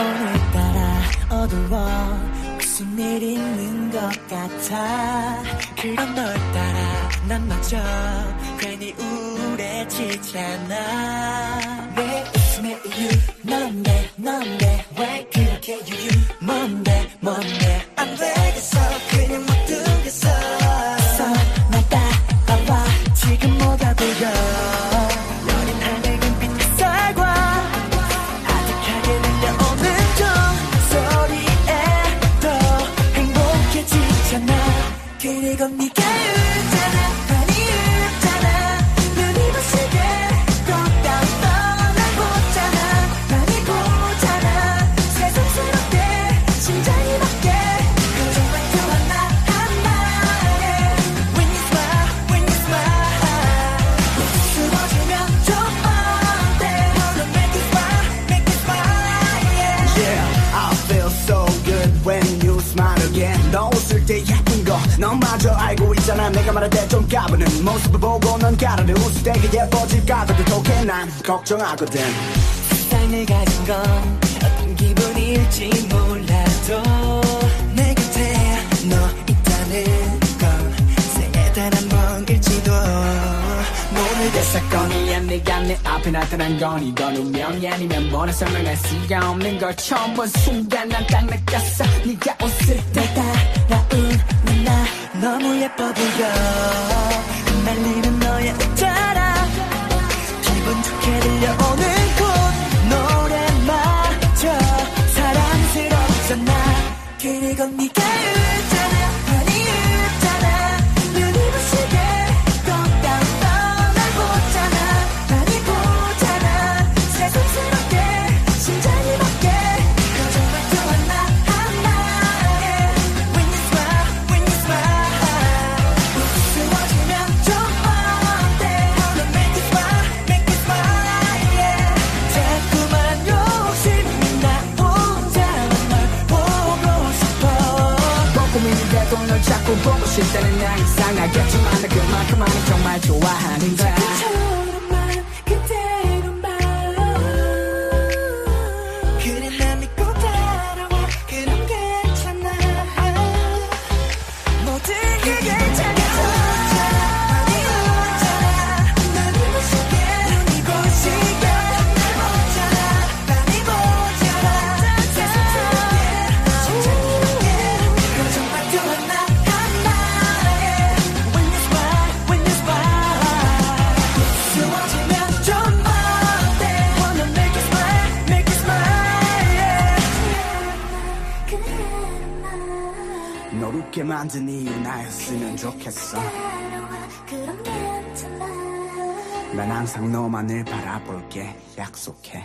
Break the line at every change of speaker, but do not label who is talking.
오늘따라 어두워 무슨 일 있는 것 같아. 그럼 널 따라 난 맞아. 괜히 우울해지잖아. 내 웃음의 이유? 넌데 넌데 그리고 네가 웃잖아 많이 웃잖아 눈이 부시게 걷다 떠날 보잖아 많이 보잖아 새삼스럽게 심장이 맞게 그저 말투만 나한 말에 When you smile when you smile 쓰러지면 좀 어때 Wanna make you smile make you smile yeah
Yeah, I feel so good when you smile again. 너 웃을 때 예 넌마저 알고 있잖아. 내가 말할 때 좀 까부는 모습을 보고 넌 가르르 웃을 때그 예뻐질까 더 독해 난 걱정하거든.
세상을 가진 건 어떤 기분일지 몰라도 내 곁에 너 있다는 건 먼길지도
오늘 내 사건이야 네가 내 앞에 나타난 건 이건 운명이 아니면 뭐라 설명할 수가 없는 걸 처음 본 순간 난 딱 느꼈어 네가 웃을
때날 따라온 나 너무 예뻐 보여. 흩날리는 너의 웃자라. 기분 좋게 들려오는 꽃 노래마저 사랑스럽잖아 그리고 네가
꼼꼼히인데도 널 자꾸 보고 싶다는 나 이상하겠지만 나 그만큼만은 정말 좋아하는데
웃게
만든 이유 나였으면 좋겠어. 난 항상 너만을 바라볼게. 약속해